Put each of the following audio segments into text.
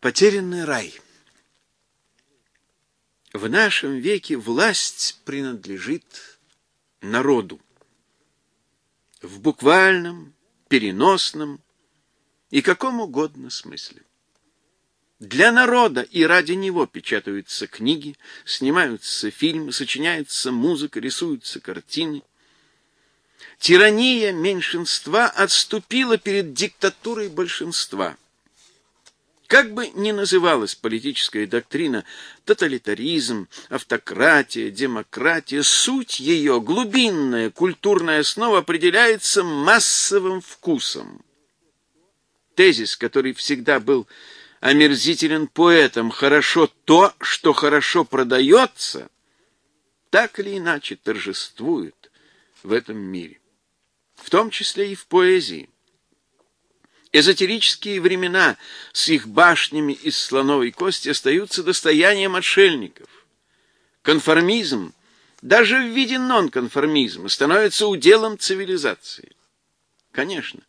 Потерянный рай. В нашем веке власть принадлежит народу. В буквальном, переносном и каком угодно смысле. Для народа и ради него печатаются книги, снимаются фильмы, сочиняется музыка, рисуются картины. Тирания меньшинства отступила перед диктатурой большинства – как бы ни называлась политическая доктрина, тоталитаризм, автократия, демократия, суть ее, глубинная культурная основа определяется массовым вкусом. Тезис, который всегда был омерзителен поэтам, хорошо то, что хорошо продается, так или иначе торжествует в этом мире, в том числе и в поэзии. Эзотерические времена с их башнями из слоновой кости остаются достоянием отшельников. Конформизм, даже в виде нонконформизма, становится уделом цивилизации. Конечно,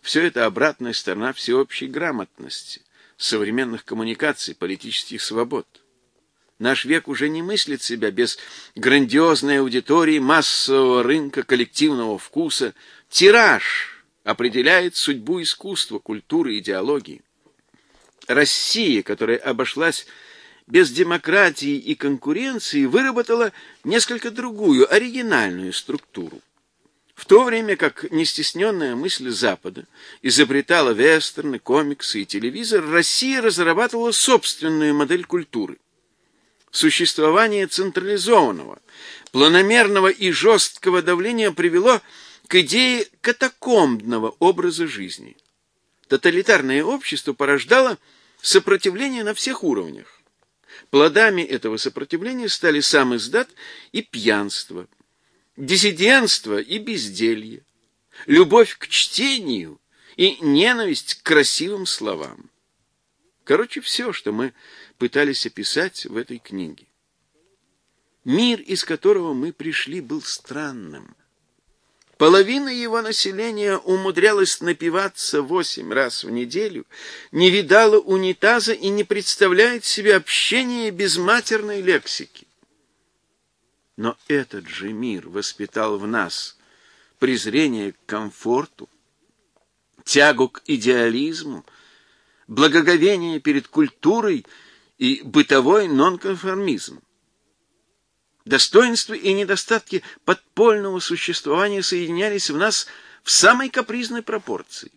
все это обратная сторона всеобщей грамотности, современных коммуникаций, политических свобод. Наш век уже не мыслит себя без грандиозной аудитории, массового рынка, коллективного вкуса. Тираж — определяет судьбу искусства, культуры, идеологии. Россия, которая обошлась без демократии и конкуренции, выработала несколько другую, оригинальную структуру. В то время как нестесненная мысль Запада изобретала вестерны, комиксы и телевизор, Россия разрабатывала собственную модель культуры. Существование централизованного, планомерного и жесткого давления привело к идее катакомбного образа жизни. Тоталитарное общество порождало сопротивление на всех уровнях. Плодами этого сопротивления стали сам издат и пьянство, диссидентство и безделье, любовь к чтению и ненависть к красивым словам. Короче, все, что мы пытались описать в этой книге. Мир, из которого мы пришли, был странным. Половина его населения умудрялась напиваться восемь раз в неделю, не видала унитаза и не представляет себе общения без матерной лексики. Но этот же мир воспитал в нас презрение к комфорту, тягу к идеализму, благоговение перед культурой и бытовой нонконформизм. Достоинства и недостатки подпольного существования соединялись в нас в самой капризной пропорции.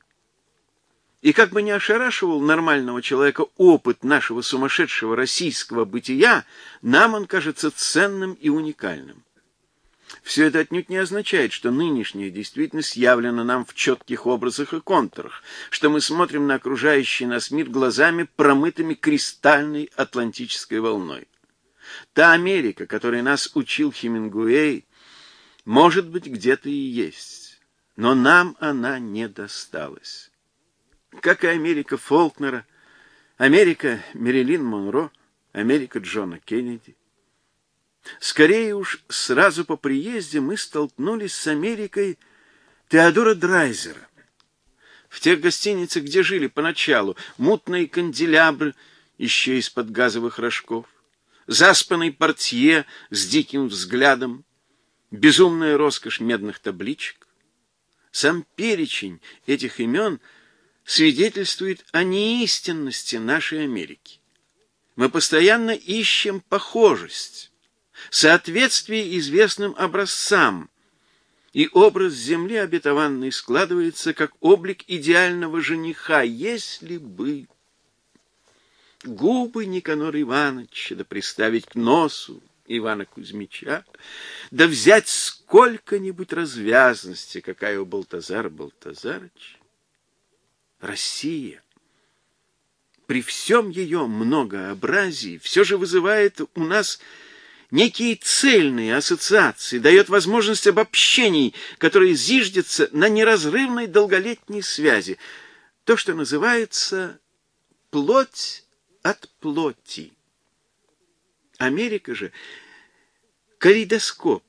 И как бы ни ошарашивал нормального человека опыт нашего сумасшедшего российского бытия, нам он кажется ценным и уникальным. Все это отнюдь не означает, что нынешняя действительность явлена нам в четких образах и контурах, что мы смотрим на окружающий нас мир глазами, промытыми кристальной атлантической волной. Та Америка, которой нас учил Хемингуэй, может быть, где-то и есть, но нам она не досталась. Как и Америка Фолкнера, Америка Мерилин Монро, Америка Джона Кеннеди. Скорее уж, сразу по приезде мы столкнулись с Америкой Теодора Драйзера. В тех гостиницах, где жили поначалу, мутные канделябры еще из-под газовых рожков, заспанный портье с диким взглядом, безумная роскошь медных табличек. Сам перечень этих имен свидетельствует о неистинности нашей Америки. Мы постоянно ищем похожесть, соответствие известным образцам, и образ земли обетованной складывается как облик идеального жениха, если бы губы Никанора Ивановича, да приставить к носу Ивана Кузьмича, да взять сколько-нибудь развязности, какая у Балтазара Балтазарыч. Россия при всем ее многообразии все же вызывает у нас некие цельные ассоциации, дает возможность обобщений, которые зиждятся на неразрывной долголетней связи, то, что называется плоть от плоти. Америка же — калейдоскоп,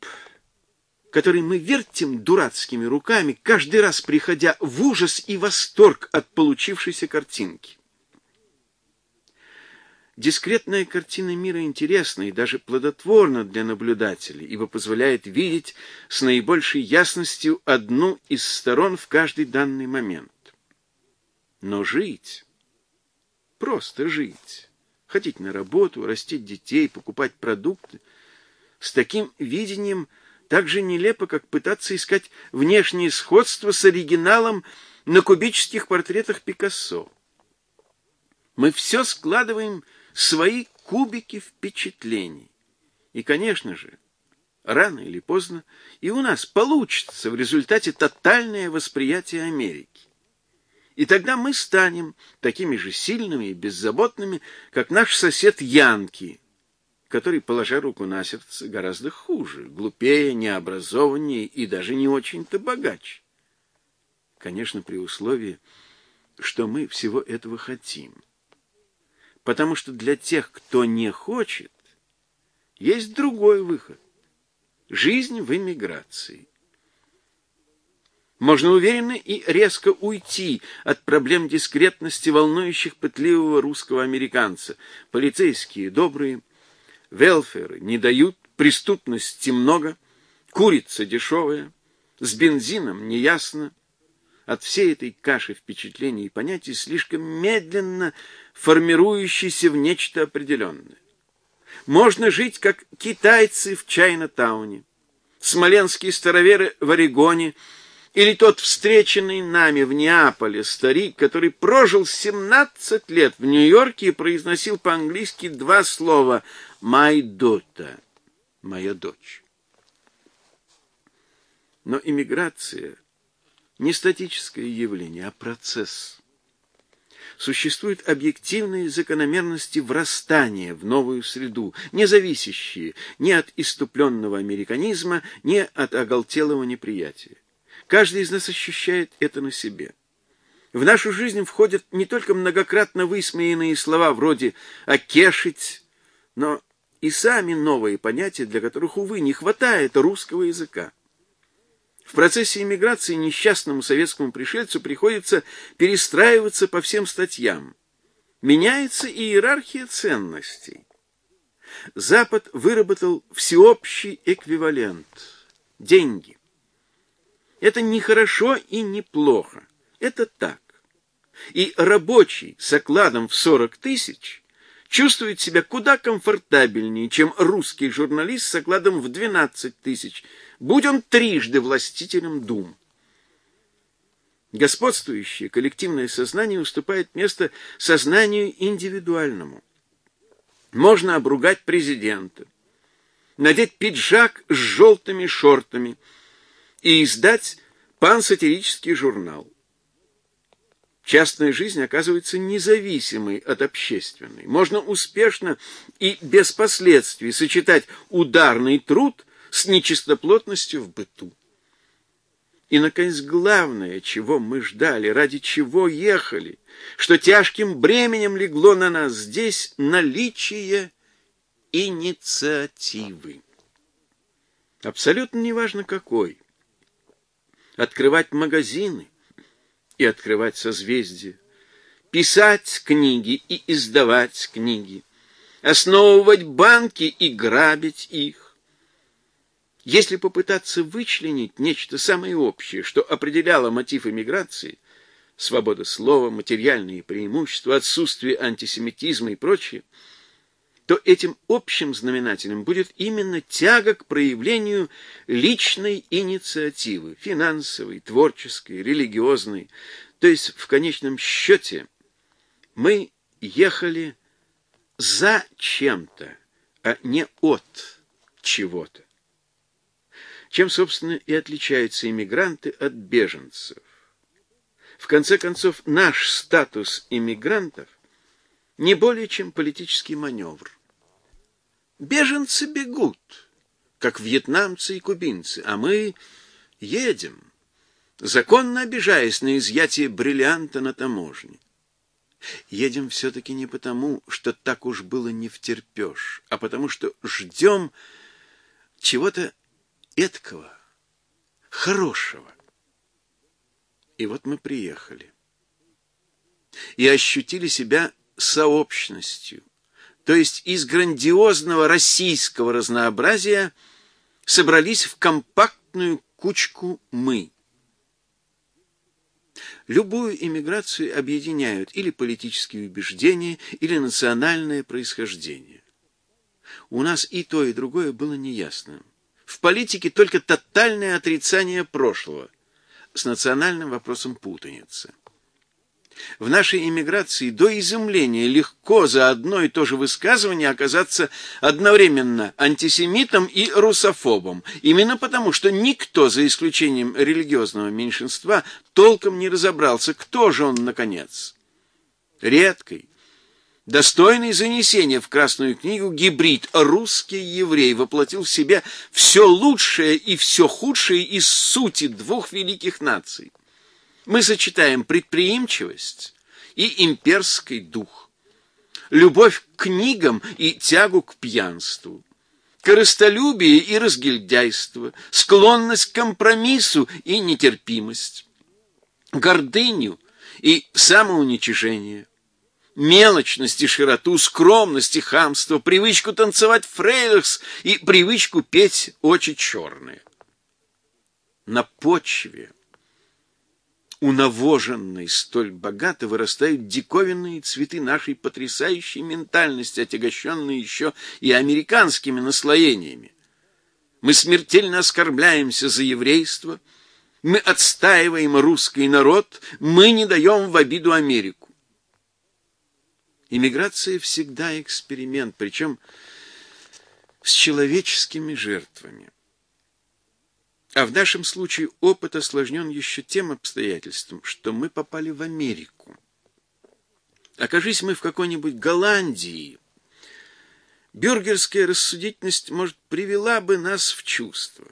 который мы вертим дурацкими руками, каждый раз приходя в ужас и восторг от получившейся картинки. Дискретная картина мира интересна и даже плодотворна для наблюдателей, ибо позволяет видеть с наибольшей ясностью одну из сторон в каждый данный момент. Но жить, просто жить, ходить на работу, растить детей, покупать продукты, с таким видением так же нелепо, как пытаться искать внешнее сходство с оригиналом на кубических портретах Пикассо. Мы все складываем свои кубики впечатлений. И, конечно же, рано или поздно и у нас получится в результате тотальное восприятие Америки. И тогда мы станем такими же сильными и беззаботными, как наш сосед Янки, который, положа руку на сердце, гораздо хуже, глупее, необразованнее и даже не очень-то богаче. Конечно, при условии, что мы всего этого хотим потому что для тех, кто не хочет, есть другой выход – жизнь в эмиграции. Можно уверенно и резко уйти от проблем дискретности, волнующих пытливого русского американца. Полицейские добрые, велферы не дают, преступности много, курица дешевая, с бензином неясно, от всей этой каши впечатлений и понятий, слишком медленно формирующейся в нечто определенное. Можно жить, как китайцы в Чайна-тауне, смоленские староверы в Орегоне, или тот встреченный нами в Неаполе старик, который прожил 17 лет в Нью-Йорке и произносил по-английски два слова «my daughter» — «моя дочь». Но иммиграция не статическое явление, а процесс. Существуют объективные закономерности врастания в новую среду, не зависящие ни от иступленного американизма, ни от оголтелого неприятия. Каждый из нас ощущает это на себе. В нашу жизнь входят не только многократно высмеянные слова вроде «окешить», но и сами новые понятия, для которых, увы, не хватает русского языка. В процессе иммиграции несчастному советскому пришельцу приходится перестраиваться по всем статьям. Меняется и иерархия ценностей. Запад выработал всеобщий эквивалент – деньги. Это не хорошо и не плохо. Это так. И рабочий с окладом в 40 тысяч чувствует себя куда комфортабельнее, чем русский журналист с окладом в 12 тысяч – будь он трижды властителем дум. Господствующее коллективное сознание уступает место сознанию индивидуальному. Можно обругать президента, надеть пиджак с желтыми шортами и издать пансатирический журнал. Частная жизнь оказывается независимой от общественной. Можно успешно и без последствий сочетать ударный труд – с нечистоплотностью в быту. И, наконец, главное, чего мы ждали, ради чего ехали, что тяжким бременем легло на нас здесь наличие инициативы. Абсолютно неважно какой. Открывать магазины и открывать созвездия, писать книги и издавать книги, основывать банки и грабить их, если попытаться вычленить нечто самое общее, что определяло мотив эмиграции, свобода слова, материальные преимущества, отсутствие антисемитизма и прочее, то этим общим знаменателем будет именно тяга к проявлению личной инициативы, финансовой, творческой, религиозной. То есть, в конечном счете, мы ехали за чем-то, а не от чего-то чем, собственно, и отличаются иммигранты от беженцев. В конце концов, наш статус иммигрантов не более чем политический маневр. Беженцы бегут, как вьетнамцы и кубинцы, а мы едем, законно обижаясь на изъятие бриллианта на таможне. Едем все-таки не потому, что так уж было не втерпешь, а потому что ждем чего-то эткого, хорошего. И вот мы приехали. И ощутили себя сообщностью, то есть из грандиозного российского разнообразия, собрались в компактную кучку «мы». Любую иммиграцию объединяют или политические убеждения, или национальное происхождение. У нас и то, и другое было неясным. В политике только тотальное отрицание прошлого, с национальным вопросом путаница. В нашей эмиграции до изумления легко за одно и то же высказывание оказаться одновременно антисемитом и русофобом, именно потому, что никто, за исключением религиозного меньшинства, толком не разобрался, кто же он, наконец. Редкий, достойный занесения в Красную книгу гибрид русский еврей воплотил в себе все лучшее и все худшее из сути двух великих наций. Мы сочетаем предприимчивость и имперский дух, любовь к книгам и тягу к пьянству, корыстолюбие и разгильдяйство, склонность к компромиссу и нетерпимость, гордыню и самоуничижение, мелочность и широту, скромность и хамство, привычку танцевать фрейлахс и привычку петь очень черные. На почве унавоженной столь богато вырастают диковинные цветы нашей потрясающей ментальности, отягощенные еще и американскими наслоениями. Мы смертельно оскорбляемся за еврейство, мы отстаиваем русский народ, мы не даем в обиду Америку. Иммиграция всегда эксперимент, причем с человеческими жертвами. А в нашем случае опыт осложнен еще тем обстоятельством, что мы попали в Америку. Окажись мы в какой-нибудь Голландии, бюргерская рассудительность, может, привела бы нас в чувство.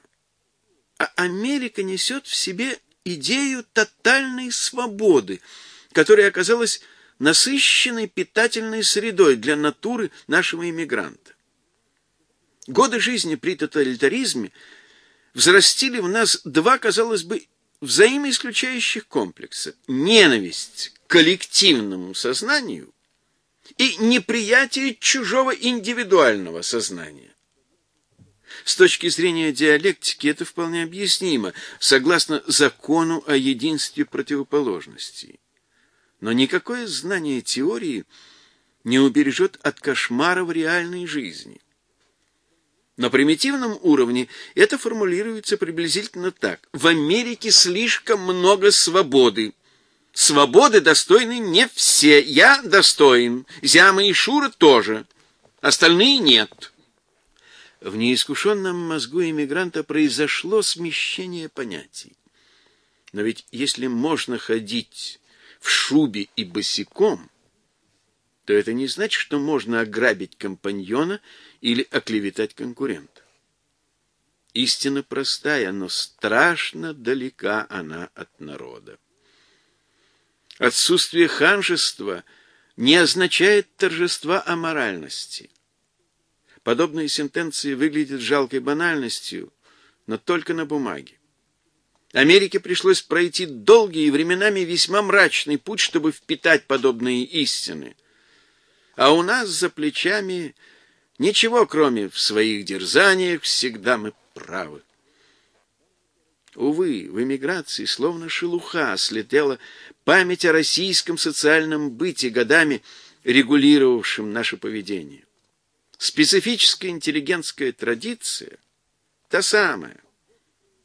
А Америка несет в себе идею тотальной свободы, которая оказалась насыщенной питательной средой для натуры нашего иммигранта. Годы жизни при тоталитаризме – взрастили в нас два, казалось бы, взаимоисключающих комплекса. Ненависть к коллективному сознанию и неприятие чужого индивидуального сознания. С точки зрения диалектики это вполне объяснимо, согласно закону о единстве противоположностей. Но никакое знание теории не убережет от кошмара в реальной жизни – на примитивном уровне это формулируется приблизительно так. В Америке слишком много свободы. Свободы достойны не все. Я достоин. Зяма и Шура тоже. Остальные нет. В неискушенном мозгу иммигранта произошло смещение понятий. Но ведь если можно ходить в шубе и босиком, то это не значит, что можно ограбить компаньона или оклеветать конкурента. Истина простая, но страшно далека она от народа. Отсутствие ханжества не означает торжества аморальности. Подобные сентенции выглядят жалкой банальностью, но только на бумаге. Америке пришлось пройти долгий и временами весьма мрачный путь, чтобы впитать подобные истины – а у нас за плечами ничего, кроме в своих дерзаниях, всегда мы правы. Увы, в эмиграции словно шелуха слетела память о российском социальном быте, годами регулировавшем наше поведение. Специфическая интеллигентская традиция, та самая,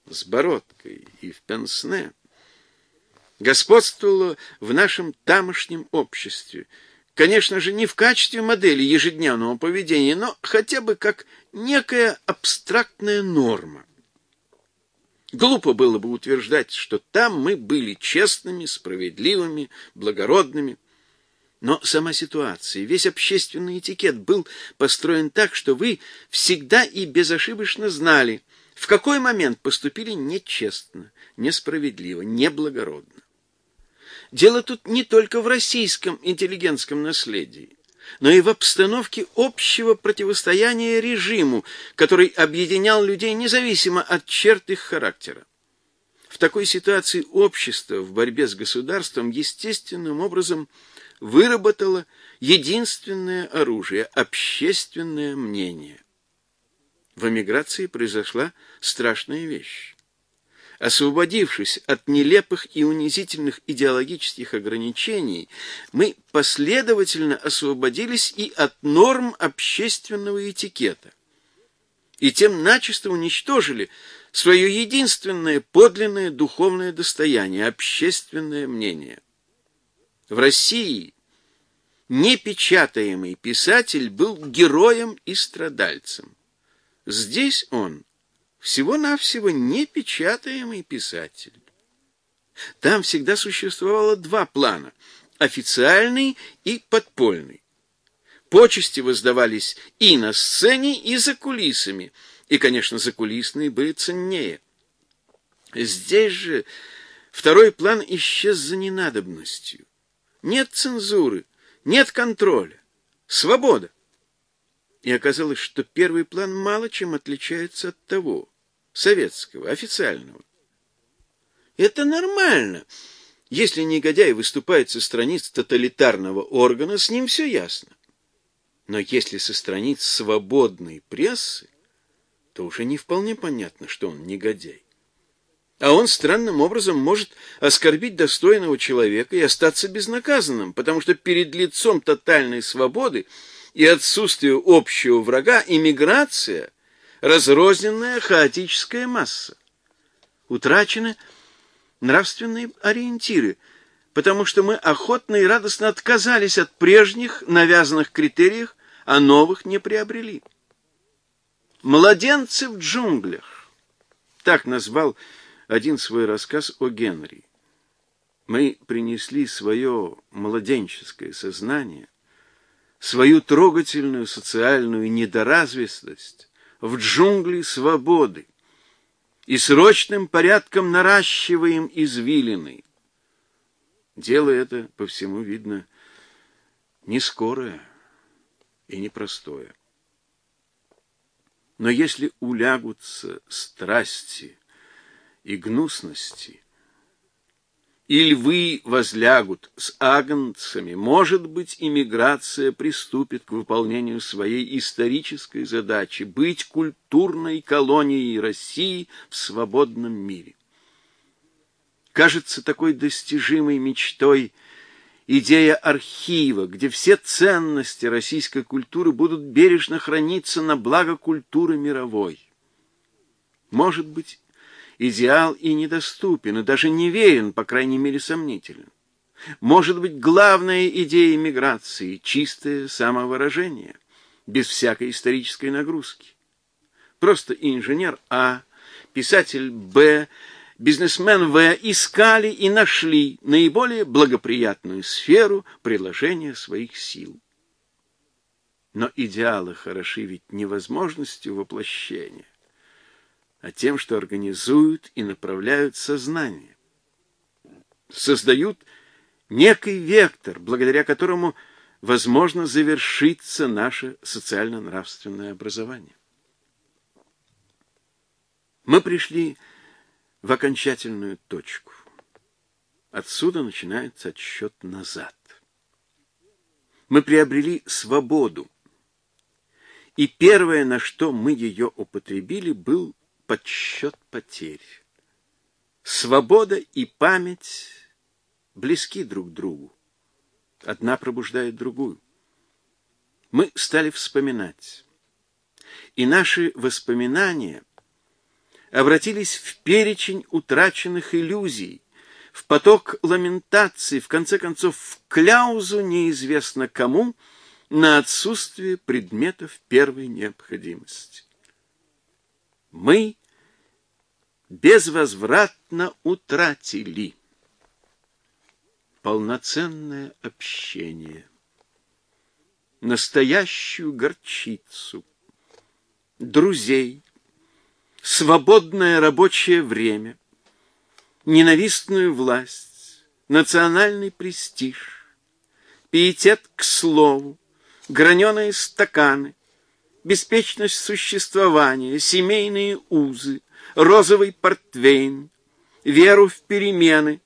с бородкой и в пенсне, господствовала в нашем тамошнем обществе – Конечно же, не в качестве модели ежедневного поведения, но хотя бы как некая абстрактная норма. Глупо было бы утверждать, что там мы были честными, справедливыми, благородными. Но сама ситуация, весь общественный этикет был построен так, что вы всегда и безошибочно знали, в какой момент поступили нечестно, несправедливо, неблагородно. Дело тут не только в российском интеллигентском наследии, но и в обстановке общего противостояния режиму, который объединял людей независимо от черт их характера. В такой ситуации общество в борьбе с государством естественным образом выработало единственное оружие – общественное мнение. В эмиграции произошла страшная вещь. Освободившись от нелепых и унизительных идеологических ограничений, мы последовательно освободились и от норм общественного этикета. И тем начисто уничтожили свое единственное подлинное духовное достояние – общественное мнение. В России непечатаемый писатель был героем и страдальцем. Здесь он всего-навсего непечатаемый писатель. Там всегда существовало два плана – официальный и подпольный. Почести воздавались и на сцене, и за кулисами, и, конечно, закулисные были ценнее. Здесь же второй план исчез за ненадобностью. Нет цензуры, нет контроля, свобода. И оказалось, что первый план мало чем отличается от того, советского, официального. Это нормально. Если негодяй выступает со страниц тоталитарного органа, с ним все ясно. Но если со страниц свободной прессы, то уже не вполне понятно, что он негодяй. А он странным образом может оскорбить достойного человека и остаться безнаказанным, потому что перед лицом тотальной свободы и отсутствию общего врага иммиграция – разрозненная хаотическая масса. Утрачены нравственные ориентиры, потому что мы охотно и радостно отказались от прежних навязанных критериев, а новых не приобрели. «Младенцы в джунглях» – так назвал один свой рассказ о Генри. Мы принесли свое младенческое сознание свою трогательную социальную недоразвитость в джунгли свободы и срочным порядком наращиваем извилины. Дело это, по всему видно, не скорое и непростое. Но если улягутся страсти и гнусности, и львы возлягут с агнцами, может быть, иммиграция приступит к выполнению своей исторической задачи быть культурной колонией России в свободном мире. Кажется такой достижимой мечтой идея архива, где все ценности российской культуры будут бережно храниться на благо культуры мировой. Может быть, идеал и недоступен, и даже неверен, по крайней мере, сомнителен. Может быть, главная идея миграции – чистое самовыражение, без всякой исторической нагрузки. Просто инженер А, писатель Б, бизнесмен В искали и нашли наиболее благоприятную сферу приложения своих сил. Но идеалы хороши ведь невозможностью воплощения а тем, что организуют и направляют сознание. Создают некий вектор, благодаря которому возможно завершиться наше социально-нравственное образование. Мы пришли в окончательную точку. Отсюда начинается отсчет назад. Мы приобрели свободу. И первое, на что мы ее употребили, был подсчет потерь. Свобода и память близки друг другу. Одна пробуждает другую. Мы стали вспоминать. И наши воспоминания обратились в перечень утраченных иллюзий, в поток ламентаций, в конце концов, в кляузу неизвестно кому на отсутствие предметов первой необходимости мы безвозвратно утратили полноценное общение, настоящую горчицу, друзей, свободное рабочее время, ненавистную власть, национальный престиж, пиетет к слову, граненые стаканы, беспечность существования, семейные узы, розовый портвейн, веру в перемены,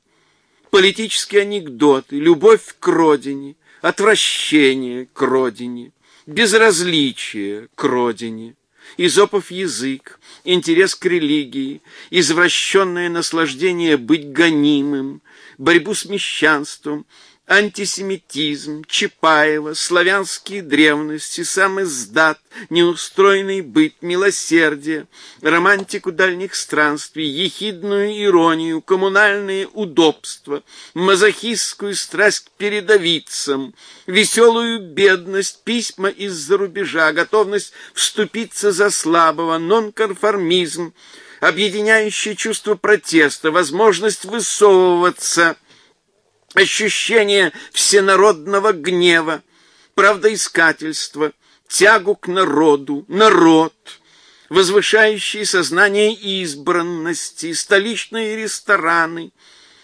политические анекдоты, любовь к родине, отвращение к родине, безразличие к родине, изопов язык, интерес к религии, извращенное наслаждение быть гонимым, борьбу с мещанством, антисемитизм, Чапаева, славянские древности, сам издат, неустроенный быт, милосердие, романтику дальних странствий, ехидную иронию, коммунальные удобства, мазохистскую страсть к передовицам, веселую бедность, письма из-за рубежа, готовность вступиться за слабого, нонконформизм, объединяющее чувство протеста, возможность высовываться – ощущение всенародного гнева, правдоискательства, тягу к народу, народ, возвышающие сознание избранности, столичные рестораны,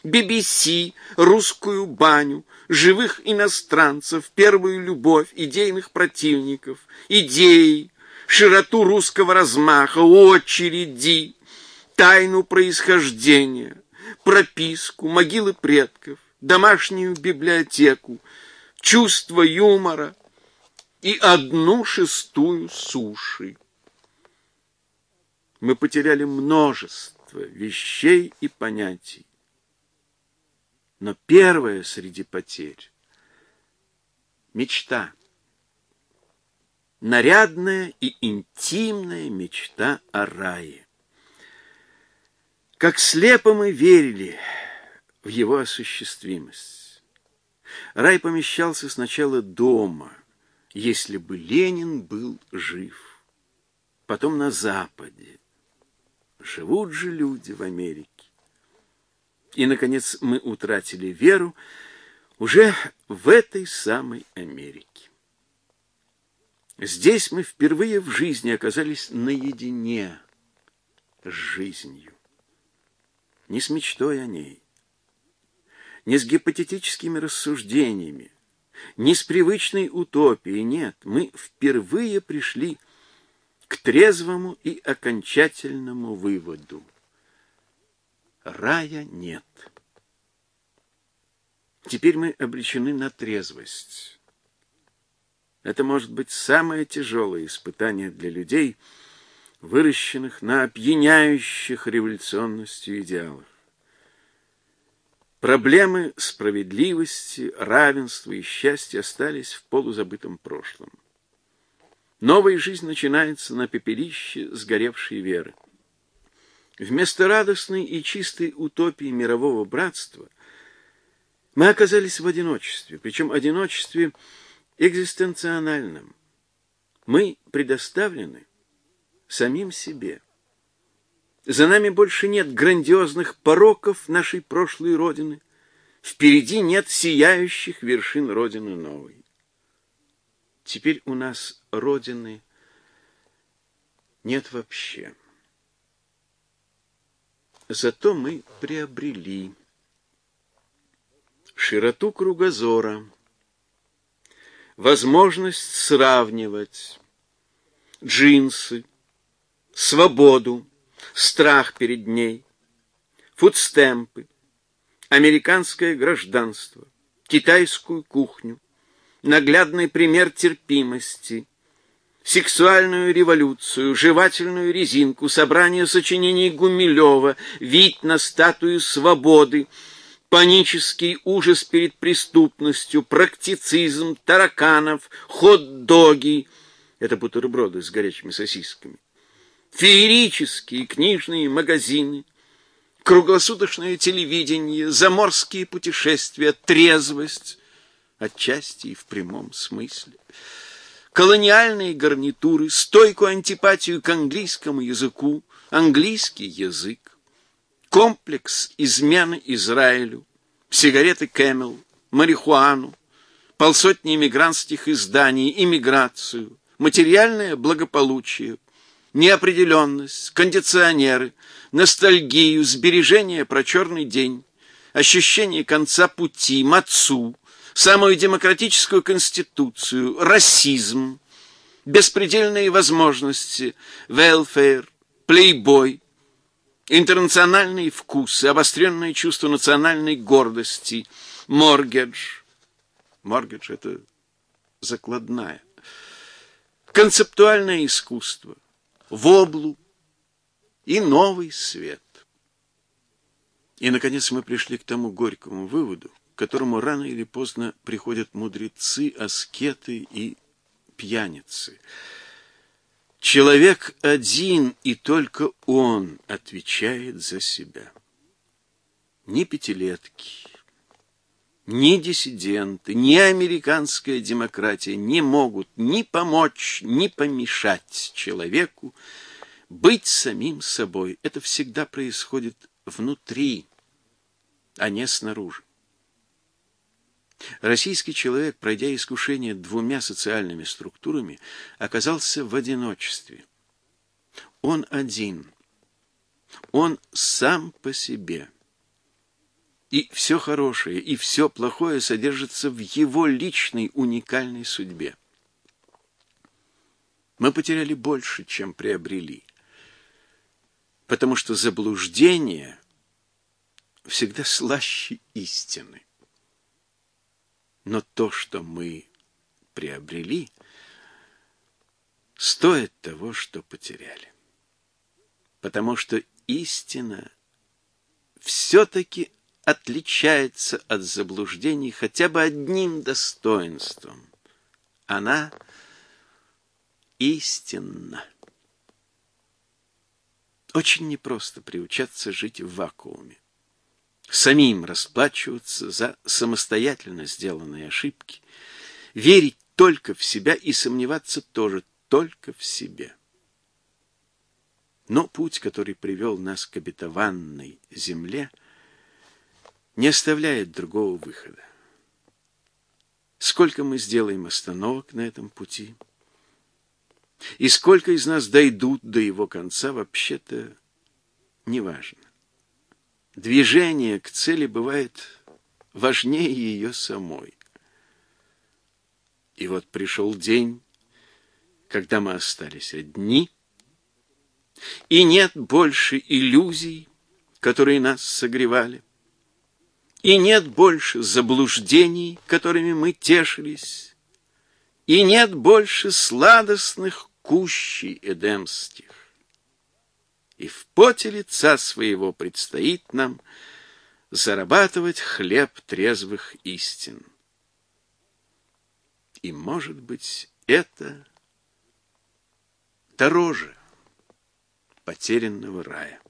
BBC, русскую баню, живых иностранцев, первую любовь, идейных противников, идеи, широту русского размаха, очереди, тайну происхождения, прописку, могилы предков, домашнюю библиотеку, чувство юмора и одну шестую суши. Мы потеряли множество вещей и понятий. Но первое среди потерь — мечта. Нарядная и интимная мечта о рае. Как слепо мы верили — в его осуществимость. Рай помещался сначала дома, если бы Ленин был жив, потом на Западе. Живут же люди в Америке. И, наконец, мы утратили веру уже в этой самой Америке. Здесь мы впервые в жизни оказались наедине с жизнью, не с мечтой о ней, не с гипотетическими рассуждениями, не с привычной утопией, нет, мы впервые пришли к трезвому и окончательному выводу. Рая нет. Теперь мы обречены на трезвость. Это может быть самое тяжелое испытание для людей, выращенных на опьяняющих революционностью идеалах. Проблемы справедливости, равенства и счастья остались в полузабытом прошлом. Новая жизнь начинается на пепелище сгоревшей веры. Вместо радостной и чистой утопии мирового братства мы оказались в одиночестве, причем одиночестве экзистенциональном. Мы предоставлены самим себе. За нами больше нет грандиозных пороков нашей прошлой Родины. Впереди нет сияющих вершин Родины новой. Теперь у нас Родины нет вообще. Зато мы приобрели широту кругозора, возможность сравнивать джинсы, свободу, страх перед ней, фудстемпы, американское гражданство, китайскую кухню, наглядный пример терпимости, сексуальную революцию, жевательную резинку, собрание сочинений Гумилева, вид на статую свободы, панический ужас перед преступностью, практицизм, тараканов, хот-доги — это бутерброды с горячими сосисками феерические книжные магазины, круглосуточное телевидение, заморские путешествия, трезвость, отчасти и в прямом смысле, колониальные гарнитуры, стойкую антипатию к английскому языку, английский язык, комплекс измены Израилю, сигареты Camel, марихуану, полсотни иммигрантских изданий, иммиграцию, материальное благополучие, неопределенность, кондиционеры, ностальгию, сбережение про черный день, ощущение конца пути, мацу, самую демократическую конституцию, расизм, беспредельные возможности, велфейр, плейбой, интернациональные вкусы, обостренное чувство национальной гордости, моргедж, Моргидж — это закладная. Концептуальное искусство, воблу и новый свет. И, наконец, мы пришли к тому горькому выводу, к которому рано или поздно приходят мудрецы, аскеты и пьяницы. Человек один, и только он отвечает за себя. Ни пятилетки, ни диссиденты, ни американская демократия не могут ни помочь, ни помешать человеку быть самим собой. Это всегда происходит внутри, а не снаружи. Российский человек, пройдя искушение двумя социальными структурами, оказался в одиночестве. Он один. Он сам по себе. И все хорошее, и все плохое содержится в его личной уникальной судьбе. Мы потеряли больше, чем приобрели. Потому что заблуждение всегда слаще истины. Но то, что мы приобрели, стоит того, что потеряли. Потому что истина все-таки отличается от заблуждений хотя бы одним достоинством. Она истинна. Очень непросто приучаться жить в вакууме самим расплачиваться за самостоятельно сделанные ошибки, верить только в себя и сомневаться тоже только в себе. Но путь, который привел нас к обетованной земле, не оставляет другого выхода. Сколько мы сделаем остановок на этом пути, и сколько из нас дойдут до его конца, вообще-то неважно. Движение к цели бывает важнее ее самой. И вот пришел день, когда мы остались одни, и нет больше иллюзий, которые нас согревали, и нет больше заблуждений, которыми мы тешились, и нет больше сладостных кущей эдемских и в поте лица своего предстоит нам зарабатывать хлеб трезвых истин. И, может быть, это дороже потерянного рая.